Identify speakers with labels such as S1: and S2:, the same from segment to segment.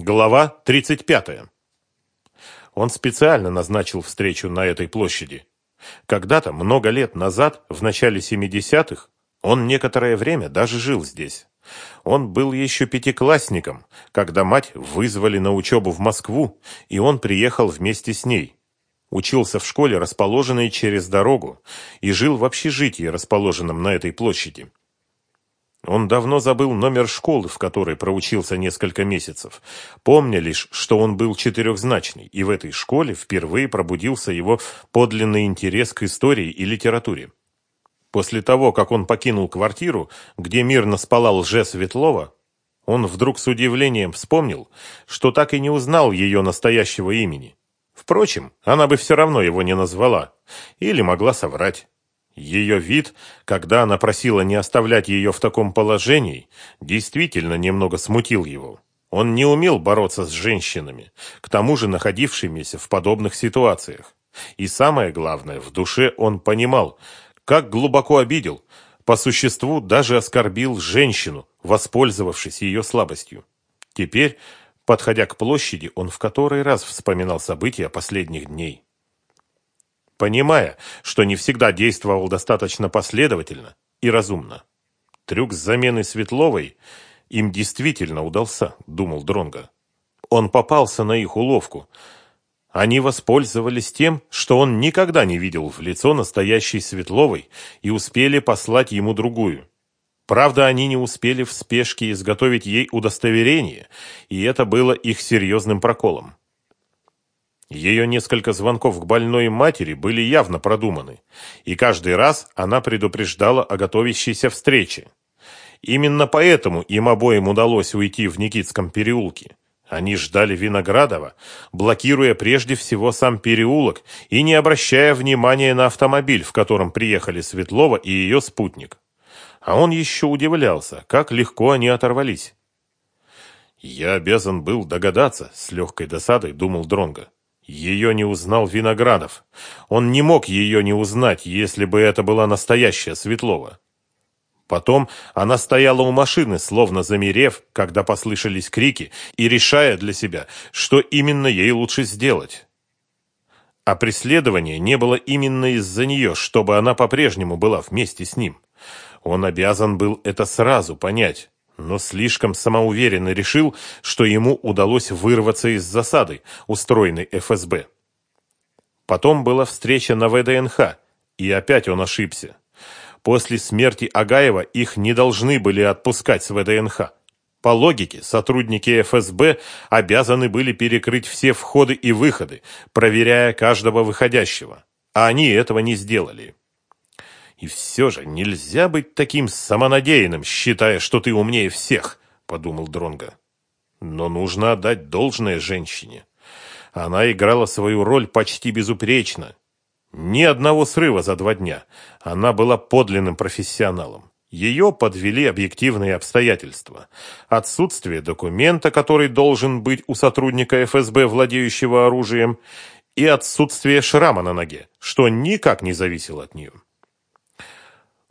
S1: Глава 35. Он специально назначил встречу на этой площади. Когда-то, много лет назад, в начале 70-х, он некоторое время даже жил здесь. Он был еще пятиклассником, когда мать вызвали на учебу в Москву, и он приехал вместе с ней. Учился в школе, расположенной через дорогу, и жил в общежитии, расположенном на этой площади. Он давно забыл номер школы, в которой проучился несколько месяцев, помня лишь, что он был четырехзначный, и в этой школе впервые пробудился его подлинный интерес к истории и литературе. После того, как он покинул квартиру, где мирно спала лже Светлова, он вдруг с удивлением вспомнил, что так и не узнал ее настоящего имени. Впрочем, она бы все равно его не назвала, или могла соврать. Ее вид, когда она просила не оставлять ее в таком положении, действительно немного смутил его. Он не умел бороться с женщинами, к тому же находившимися в подобных ситуациях. И самое главное, в душе он понимал, как глубоко обидел, по существу даже оскорбил женщину, воспользовавшись ее слабостью. Теперь, подходя к площади, он в который раз вспоминал события последних дней понимая, что не всегда действовал достаточно последовательно и разумно. Трюк с заменой Светловой им действительно удался, думал Дронга. Он попался на их уловку. Они воспользовались тем, что он никогда не видел в лицо настоящей Светловой и успели послать ему другую. Правда, они не успели в спешке изготовить ей удостоверение, и это было их серьезным проколом. Ее несколько звонков к больной матери были явно продуманы, и каждый раз она предупреждала о готовящейся встрече. Именно поэтому им обоим удалось уйти в Никитском переулке. Они ждали Виноградова, блокируя прежде всего сам переулок и не обращая внимания на автомобиль, в котором приехали Светлова и ее спутник. А он еще удивлялся, как легко они оторвались. «Я обязан был догадаться», — с легкой досадой думал Дронго. Ее не узнал Виноградов. Он не мог ее не узнать, если бы это была настоящая Светлова. Потом она стояла у машины, словно замерев, когда послышались крики, и решая для себя, что именно ей лучше сделать. А преследование не было именно из-за нее, чтобы она по-прежнему была вместе с ним. Он обязан был это сразу понять но слишком самоуверенно решил, что ему удалось вырваться из засады, устроенной ФСБ. Потом была встреча на ВДНХ, и опять он ошибся. После смерти Агаева их не должны были отпускать с ВДНХ. По логике, сотрудники ФСБ обязаны были перекрыть все входы и выходы, проверяя каждого выходящего. А они этого не сделали. И все же нельзя быть таким самонадеянным, считая, что ты умнее всех, подумал Дронга. Но нужно отдать должное женщине. Она играла свою роль почти безупречно. Ни одного срыва за два дня. Она была подлинным профессионалом. Ее подвели объективные обстоятельства. Отсутствие документа, который должен быть у сотрудника ФСБ, владеющего оружием, и отсутствие шрама на ноге, что никак не зависело от нее.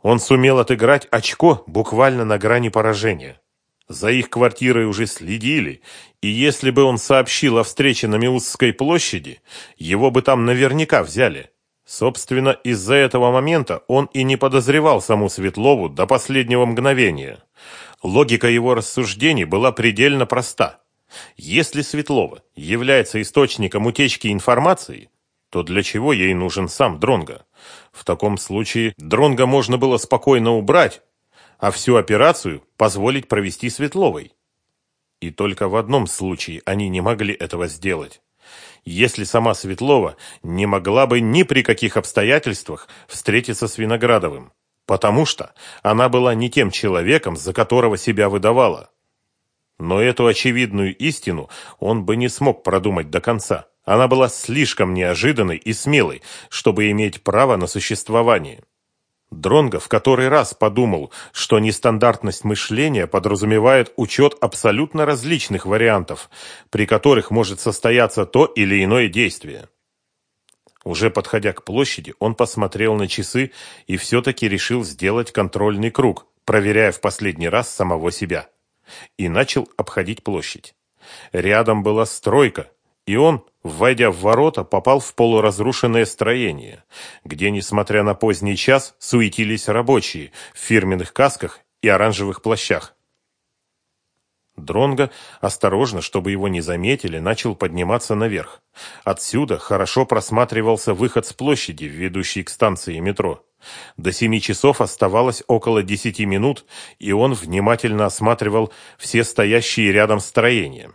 S1: Он сумел отыграть очко буквально на грани поражения. За их квартирой уже следили, и если бы он сообщил о встрече на Миусской площади, его бы там наверняка взяли. Собственно, из-за этого момента он и не подозревал саму Светлову до последнего мгновения. Логика его рассуждений была предельно проста. Если Светлова является источником утечки информации, то для чего ей нужен сам Дронга? В таком случае Дронга можно было спокойно убрать, а всю операцию позволить провести Светловой. И только в одном случае они не могли этого сделать. Если сама Светлова не могла бы ни при каких обстоятельствах встретиться с Виноградовым, потому что она была не тем человеком, за которого себя выдавала. Но эту очевидную истину он бы не смог продумать до конца. Она была слишком неожиданной и смелой, чтобы иметь право на существование. Дронго в который раз подумал, что нестандартность мышления подразумевает учет абсолютно различных вариантов, при которых может состояться то или иное действие. Уже подходя к площади, он посмотрел на часы и все-таки решил сделать контрольный круг, проверяя в последний раз самого себя. И начал обходить площадь. Рядом была стройка, и он, войдя в ворота, попал в полуразрушенное строение, где, несмотря на поздний час, суетились рабочие в фирменных касках и оранжевых плащах. Дронго, осторожно, чтобы его не заметили, начал подниматься наверх. Отсюда хорошо просматривался выход с площади, ведущей к станции метро. До семи часов оставалось около десяти минут, и он внимательно осматривал все стоящие рядом строения.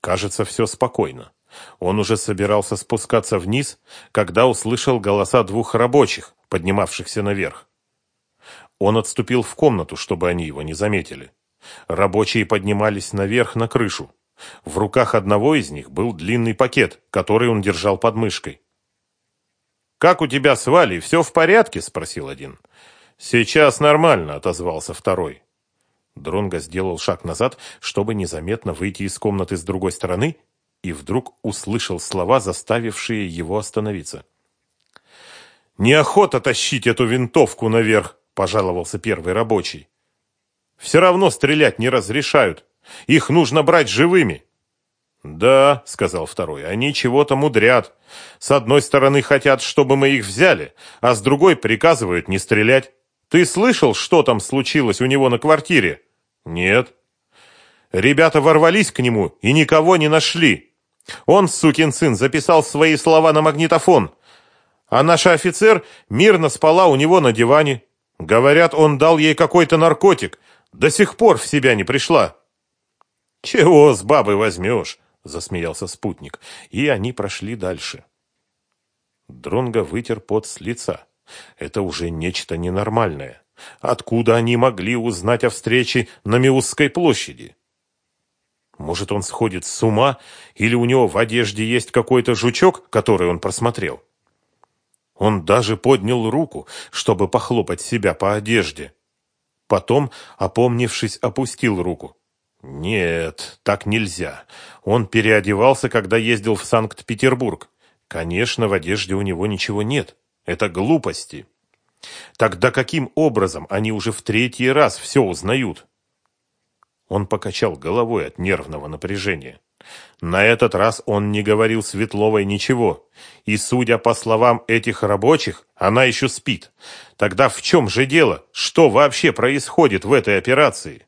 S1: Кажется, все спокойно. Он уже собирался спускаться вниз, когда услышал голоса двух рабочих, поднимавшихся наверх. Он отступил в комнату, чтобы они его не заметили. Рабочие поднимались наверх на крышу. В руках одного из них был длинный пакет, который он держал под мышкой. «Как у тебя с Валей? Все в порядке?» – спросил один. «Сейчас нормально», – отозвался второй. Дронго сделал шаг назад, чтобы незаметно выйти из комнаты с другой стороны, и вдруг услышал слова, заставившие его остановиться. «Неохота тащить эту винтовку наверх», – пожаловался первый рабочий. Все равно стрелять не разрешают. Их нужно брать живыми. Да, сказал второй, они чего-то мудрят. С одной стороны хотят, чтобы мы их взяли, а с другой приказывают не стрелять. Ты слышал, что там случилось у него на квартире? Нет. Ребята ворвались к нему и никого не нашли. Он, сукин сын, записал свои слова на магнитофон. А наш офицер мирно спала у него на диване. Говорят, он дал ей какой-то наркотик, до сих пор в себя не пришла. Чего с бабы возьмешь? Засмеялся спутник, и они прошли дальше. Дронго вытер пот с лица. Это уже нечто ненормальное. Откуда они могли узнать о встрече на Миусской площади? Может, он сходит с ума, или у него в одежде есть какой-то жучок, который он просмотрел? Он даже поднял руку, чтобы похлопать себя по одежде. Потом, опомнившись, опустил руку. Нет, так нельзя. Он переодевался, когда ездил в Санкт-Петербург. Конечно, в одежде у него ничего нет. Это глупости. Тогда каким образом они уже в третий раз все узнают? Он покачал головой от нервного напряжения. На этот раз он не говорил Светловой ничего, и, судя по словам этих рабочих, она еще спит. Тогда в чем же дело? Что вообще происходит в этой операции?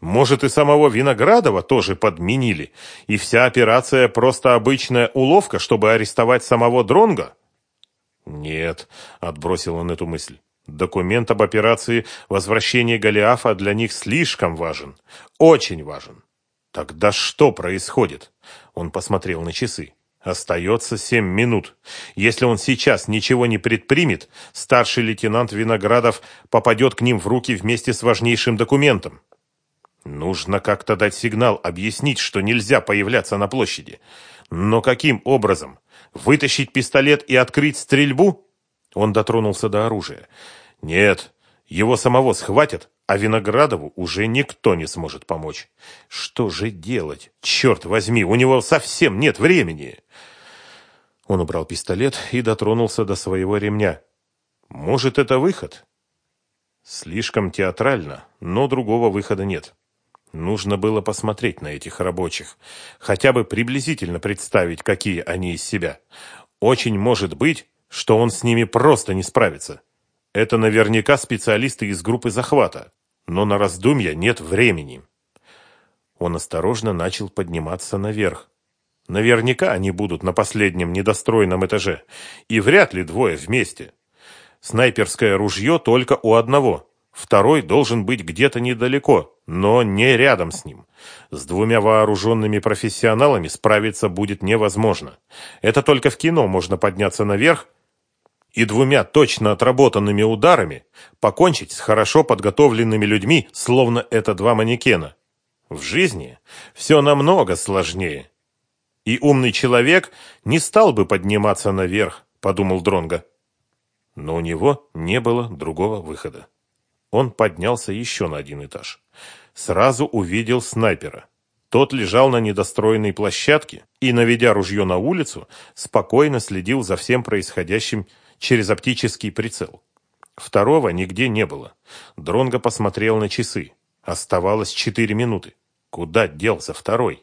S1: Может, и самого Виноградова тоже подменили, и вся операция просто обычная уловка, чтобы арестовать самого Дронга? Нет, отбросил он эту мысль. Документ об операции возвращения Голиафа для них слишком важен, очень важен. Тогда что происходит? Он посмотрел на часы. Остается семь минут. Если он сейчас ничего не предпримет, старший лейтенант Виноградов попадет к ним в руки вместе с важнейшим документом. Нужно как-то дать сигнал, объяснить, что нельзя появляться на площади. Но каким образом? Вытащить пистолет и открыть стрельбу? Он дотронулся до оружия. Нет, его самого схватят, а Виноградову уже никто не сможет помочь. Что же делать? Черт возьми, у него совсем нет времени. Он убрал пистолет и дотронулся до своего ремня. Может, это выход? Слишком театрально, но другого выхода нет. Нужно было посмотреть на этих рабочих, хотя бы приблизительно представить, какие они из себя. Очень может быть, что он с ними просто не справится. Это наверняка специалисты из группы захвата, но на раздумья нет времени. Он осторожно начал подниматься наверх. Наверняка они будут на последнем недостроенном этаже, и вряд ли двое вместе. Снайперское ружье только у одного. Второй должен быть где-то недалеко, но не рядом с ним. С двумя вооруженными профессионалами справиться будет невозможно. Это только в кино можно подняться наверх и двумя точно отработанными ударами покончить с хорошо подготовленными людьми, словно это два манекена. В жизни все намного сложнее. И умный человек не стал бы подниматься наверх, подумал Дронга. Но у него не было другого выхода. Он поднялся еще на один этаж. Сразу увидел снайпера. Тот лежал на недостроенной площадке и, наведя ружье на улицу, спокойно следил за всем происходящим через оптический прицел. Второго нигде не было. Дронго посмотрел на часы. Оставалось четыре минуты. Куда делся второй?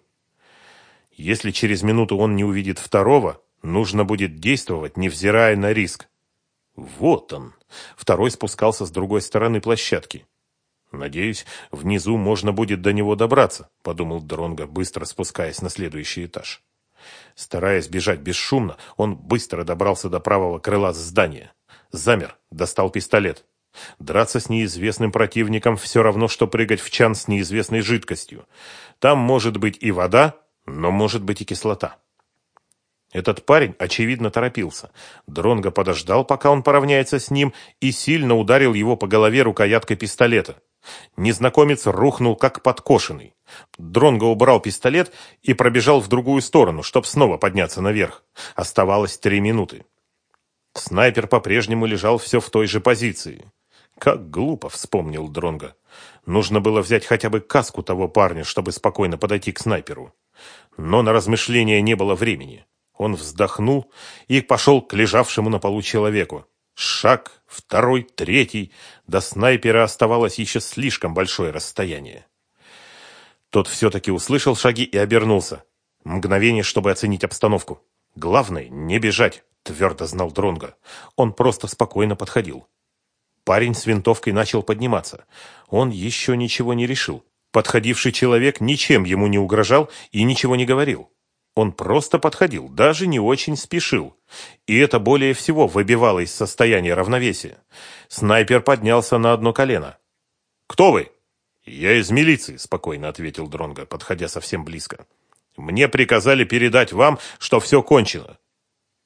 S1: Если через минуту он не увидит второго, нужно будет действовать, невзирая на риск. Вот он. Второй спускался с другой стороны площадки. Надеюсь, внизу можно будет до него добраться, подумал Дронго, быстро спускаясь на следующий этаж. Стараясь бежать бесшумно, он быстро добрался до правого крыла здания. Замер, достал пистолет. Драться с неизвестным противником все равно, что прыгать в чан с неизвестной жидкостью. Там может быть и вода, но может быть и кислота. Этот парень, очевидно, торопился. Дронго подождал, пока он поравняется с ним, и сильно ударил его по голове рукояткой пистолета. Незнакомец рухнул, как подкошенный. Дронго убрал пистолет и пробежал в другую сторону, чтобы снова подняться наверх. Оставалось три минуты. Снайпер по-прежнему лежал все в той же позиции. Как глупо, вспомнил Дронга. Нужно было взять хотя бы каску того парня, чтобы спокойно подойти к снайперу. Но на размышления не было времени. Он вздохнул и пошел к лежавшему на полу человеку. Шаг, второй, третий. До снайпера оставалось еще слишком большое расстояние. Тот все-таки услышал шаги и обернулся. Мгновение, чтобы оценить обстановку. Главное, не бежать, твердо знал Дронга. Он просто спокойно подходил. Парень с винтовкой начал подниматься. Он еще ничего не решил. Подходивший человек ничем ему не угрожал и ничего не говорил. Он просто подходил, даже не очень спешил. И это более всего выбивало из состояния равновесия. Снайпер поднялся на одно колено. «Кто вы?» «Я из милиции», — спокойно ответил Дронго, подходя совсем близко. «Мне приказали передать вам, что все кончено.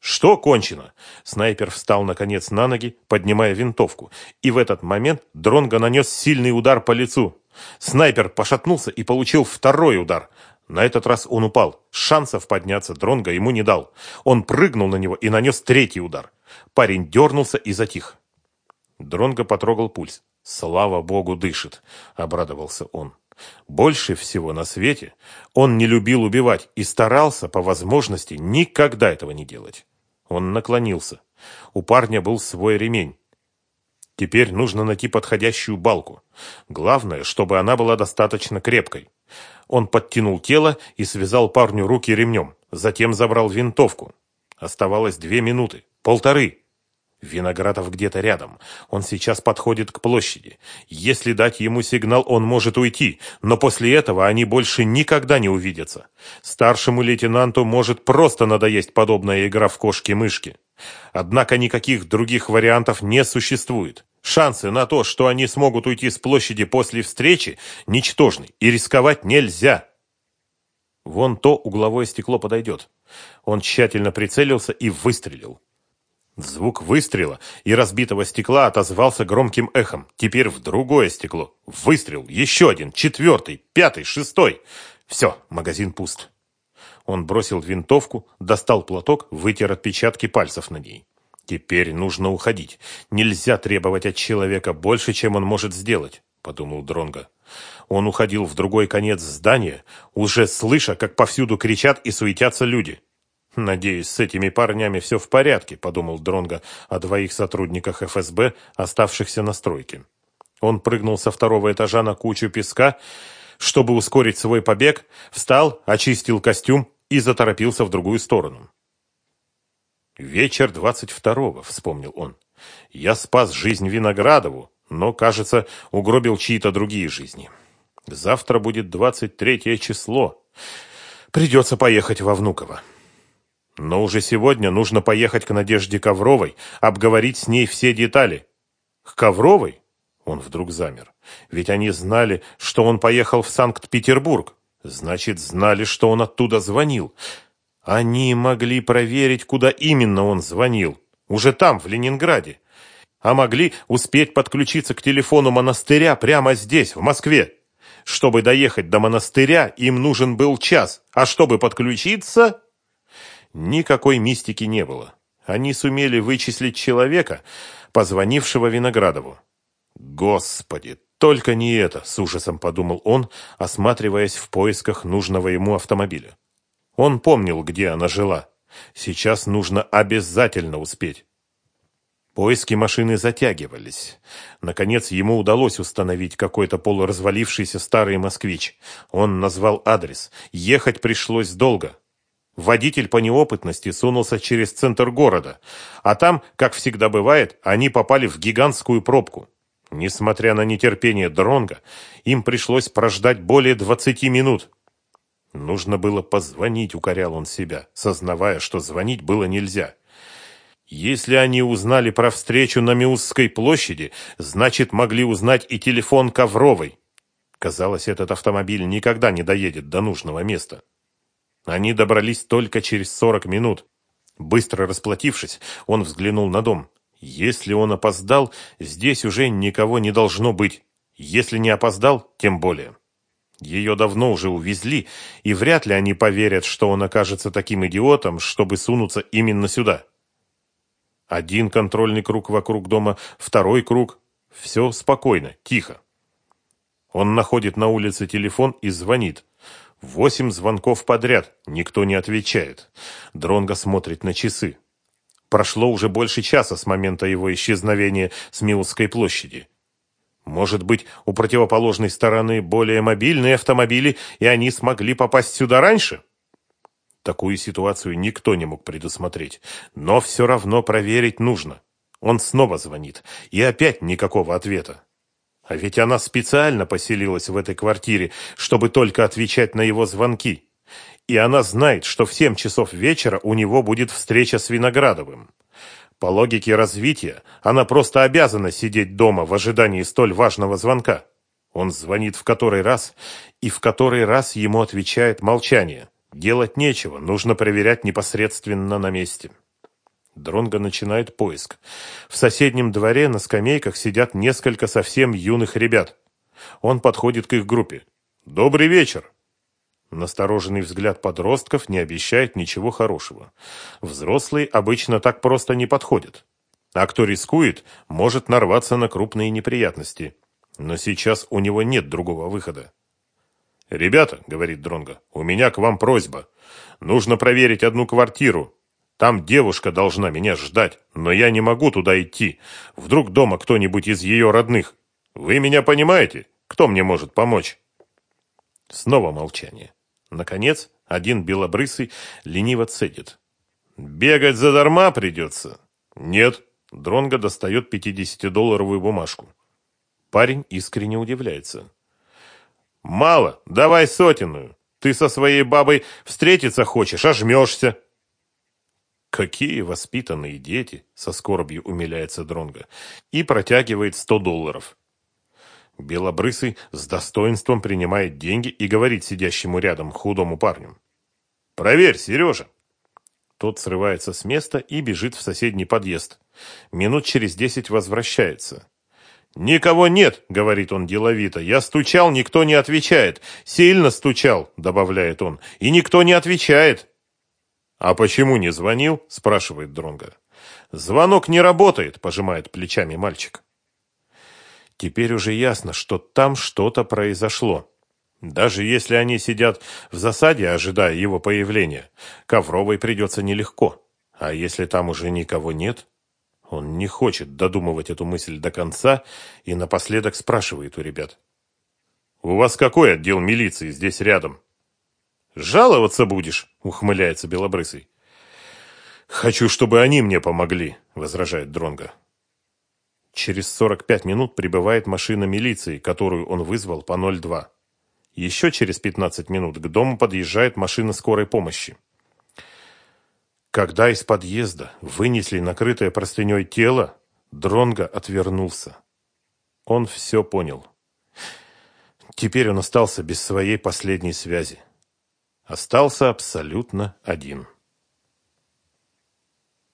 S1: «Что кончено?» Снайпер встал, наконец, на ноги, поднимая винтовку. И в этот момент Дронго нанес сильный удар по лицу. Снайпер пошатнулся и получил второй удар. На этот раз он упал. Шансов подняться Дронго ему не дал. Он прыгнул на него и нанес третий удар. Парень дернулся и затих. Дронго потрогал пульс. «Слава богу, дышит!» — обрадовался он. Больше всего на свете он не любил убивать и старался, по возможности, никогда этого не делать. Он наклонился. У парня был свой ремень. Теперь нужно найти подходящую балку. Главное, чтобы она была достаточно крепкой. Он подтянул тело и связал парню руки ремнем. Затем забрал винтовку. Оставалось две минуты. Полторы. Виноградов где-то рядом. Он сейчас подходит к площади. Если дать ему сигнал, он может уйти, но после этого они больше никогда не увидятся. Старшему лейтенанту может просто надоесть подобная игра в кошки-мышки. Однако никаких других вариантов не существует. Шансы на то, что они смогут уйти с площади после встречи, ничтожны, и рисковать нельзя. Вон то угловое стекло подойдет. Он тщательно прицелился и выстрелил. Звук выстрела и разбитого стекла отозвался громким эхом. Теперь в другое стекло. Выстрел, еще один, четвертый, пятый, шестой. Все, магазин пуст. Он бросил винтовку, достал платок, вытер отпечатки пальцев на ней. Теперь нужно уходить. Нельзя требовать от человека больше, чем он может сделать, подумал Дронга. Он уходил в другой конец здания, уже слыша, как повсюду кричат и суетятся люди. «Надеюсь, с этими парнями все в порядке», – подумал Дронго о двоих сотрудниках ФСБ, оставшихся на стройке. Он прыгнул со второго этажа на кучу песка, чтобы ускорить свой побег, встал, очистил костюм и заторопился в другую сторону. «Вечер двадцать второго», — вспомнил он. «Я спас жизнь Виноградову, но, кажется, угробил чьи-то другие жизни. Завтра будет двадцать третье число. Придется поехать во Внуково». Но уже сегодня нужно поехать к Надежде Ковровой, обговорить с ней все детали. К Ковровой? Он вдруг замер. Ведь они знали, что он поехал в Санкт-Петербург. Значит, знали, что он оттуда звонил. Они могли проверить, куда именно он звонил. Уже там, в Ленинграде. А могли успеть подключиться к телефону монастыря прямо здесь, в Москве. Чтобы доехать до монастыря, им нужен был час. А чтобы подключиться... Никакой мистики не было. Они сумели вычислить человека, позвонившего Виноградову. Господи, только не это, с ужасом подумал он, осматриваясь в поисках нужного ему автомобиля. Он помнил, где она жила. Сейчас нужно обязательно успеть. Поиски машины затягивались. Наконец ему удалось установить какой-то полуразвалившийся старый москвич. Он назвал адрес. Ехать пришлось долго. Водитель по неопытности сунулся через центр города, а там, как всегда бывает, они попали в гигантскую пробку. Несмотря на нетерпение Дронга, им пришлось прождать более двадцати минут. Нужно было позвонить, укорял он себя, сознавая, что звонить было нельзя. Если они узнали про встречу на Миусской площади, значит, могли узнать и телефон Ковровой. Казалось, этот автомобиль никогда не доедет до нужного места. Они добрались только через сорок минут. Быстро расплатившись, он взглянул на дом. Если он опоздал, здесь уже никого не должно быть. Если не опоздал, тем более. Ее давно уже увезли, и вряд ли они поверят, что он окажется таким идиотом, чтобы сунуться именно сюда. Один контрольный круг вокруг дома, второй круг. Все спокойно, тихо. Он находит на улице телефон и звонит. Восемь звонков подряд, никто не отвечает. Дронго смотрит на часы. Прошло уже больше часа с момента его исчезновения с Милской площади. Может быть, у противоположной стороны более мобильные автомобили, и они смогли попасть сюда раньше? Такую ситуацию никто не мог предусмотреть. Но все равно проверить нужно. Он снова звонит. И опять никакого ответа. А ведь она специально поселилась в этой квартире, чтобы только отвечать на его звонки. И она знает, что в семь часов вечера у него будет встреча с Виноградовым. По логике развития, она просто обязана сидеть дома в ожидании столь важного звонка. Он звонит в который раз, и в который раз ему отвечает молчание. Делать нечего, нужно проверять непосредственно на месте. Дронго начинает поиск. В соседнем дворе на скамейках сидят несколько совсем юных ребят. Он подходит к их группе. «Добрый вечер!» Настороженный взгляд подростков не обещает ничего хорошего. Взрослые обычно так просто не подходят. А кто рискует, может нарваться на крупные неприятности. Но сейчас у него нет другого выхода. «Ребята», — говорит Дронго, — «у меня к вам просьба. Нужно проверить одну квартиру. Там девушка должна меня ждать, но я не могу туда идти. Вдруг дома кто-нибудь из ее родных. Вы меня понимаете? Кто мне может помочь?» Снова молчание. Наконец, один белобрысый лениво цедит. «Бегать задарма придется?» «Нет». Дронго достает 50-долларовую бумажку. Парень искренне удивляется. «Мало, давай сотенную. Ты со своей бабой встретиться хочешь, а жмешься». «Какие воспитанные дети!» — со скорбью умиляется Дронго и протягивает сто долларов. Белобрысый с достоинством принимает деньги и говорит сидящему рядом худому парню. «Проверь, Сережа!» Тот срывается с места и бежит в соседний подъезд. Минут через десять возвращается. «Никого нет», — говорит он деловито. «Я стучал, никто не отвечает. Сильно стучал», — добавляет он. «И никто не отвечает». «А почему не звонил?» — спрашивает Дронга. «Звонок не работает», — пожимает плечами мальчик. Теперь уже ясно, что там что-то произошло. Даже если они сидят в засаде, ожидая его появления, Ковровой придется нелегко. А если там уже никого нет, он не хочет додумывать эту мысль до конца и напоследок спрашивает у ребят. «У вас какой отдел милиции здесь рядом?» «Жаловаться будешь?» — ухмыляется Белобрысый. «Хочу, чтобы они мне помогли», — возражает Дронга. Через 45 минут прибывает машина милиции, которую он вызвал по 02. Еще через 15 минут к дому подъезжает машина скорой помощи. Когда из подъезда вынесли накрытое простыней тело, Дронго отвернулся. Он все понял. Теперь он остался без своей последней связи. Остался абсолютно один.